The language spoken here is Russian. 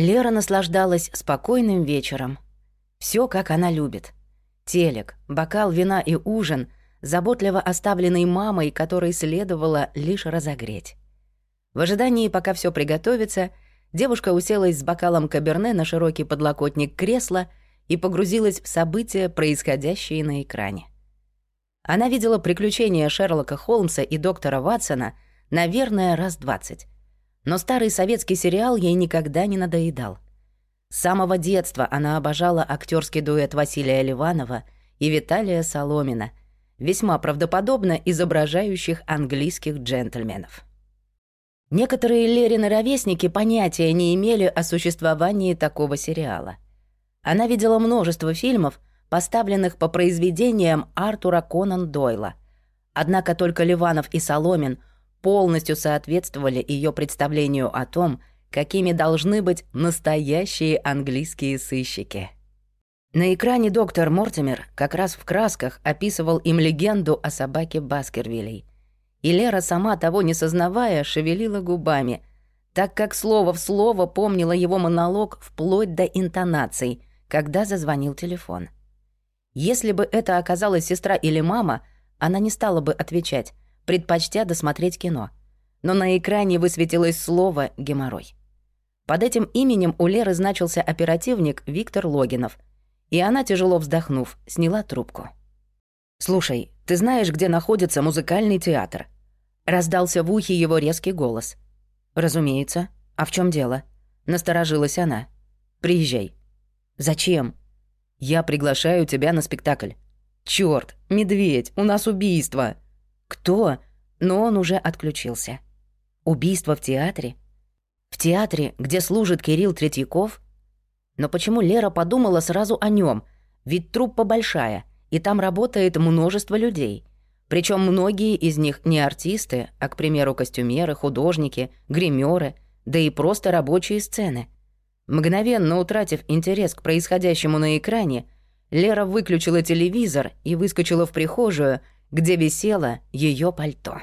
Лера наслаждалась спокойным вечером. Все, как она любит. Телек, бокал вина и ужин, заботливо оставленный мамой, которой следовало лишь разогреть. В ожидании, пока все приготовится, девушка уселась с бокалом каберне на широкий подлокотник кресла и погрузилась в события, происходящие на экране. Она видела приключения Шерлока Холмса и доктора Ватсона, наверное, раз двадцать. Но старый советский сериал ей никогда не надоедал. С самого детства она обожала актерский дуэт Василия Ливанова и Виталия Соломина, весьма правдоподобно изображающих английских джентльменов. Некоторые Лерины ровесники понятия не имели о существовании такого сериала. Она видела множество фильмов, поставленных по произведениям Артура Конан Дойла. Однако только Ливанов и Соломин полностью соответствовали ее представлению о том, какими должны быть настоящие английские сыщики. На экране доктор Мортимер как раз в красках описывал им легенду о собаке Баскервилей, и Лера, сама того не сознавая, шевелила губами, так как слово в слово помнила его монолог вплоть до интонаций, когда зазвонил телефон. Если бы это оказалась сестра или мама, она не стала бы отвечать, предпочтя досмотреть кино. Но на экране высветилось слово «геморрой». Под этим именем у Леры значился оперативник Виктор Логинов, и она, тяжело вздохнув, сняла трубку. «Слушай, ты знаешь, где находится музыкальный театр?» Раздался в ухе его резкий голос. «Разумеется. А в чем дело?» Насторожилась она. «Приезжай». «Зачем?» «Я приглашаю тебя на спектакль». «Чёрт, медведь, у нас убийство!» «Кто?» Но он уже отключился. «Убийство в театре?» «В театре, где служит Кирилл Третьяков?» Но почему Лера подумала сразу о нем? Ведь труппа большая, и там работает множество людей. Причем многие из них не артисты, а, к примеру, костюмеры, художники, гримеры, да и просто рабочие сцены. Мгновенно утратив интерес к происходящему на экране, Лера выключила телевизор и выскочила в прихожую, где висело ее пальто.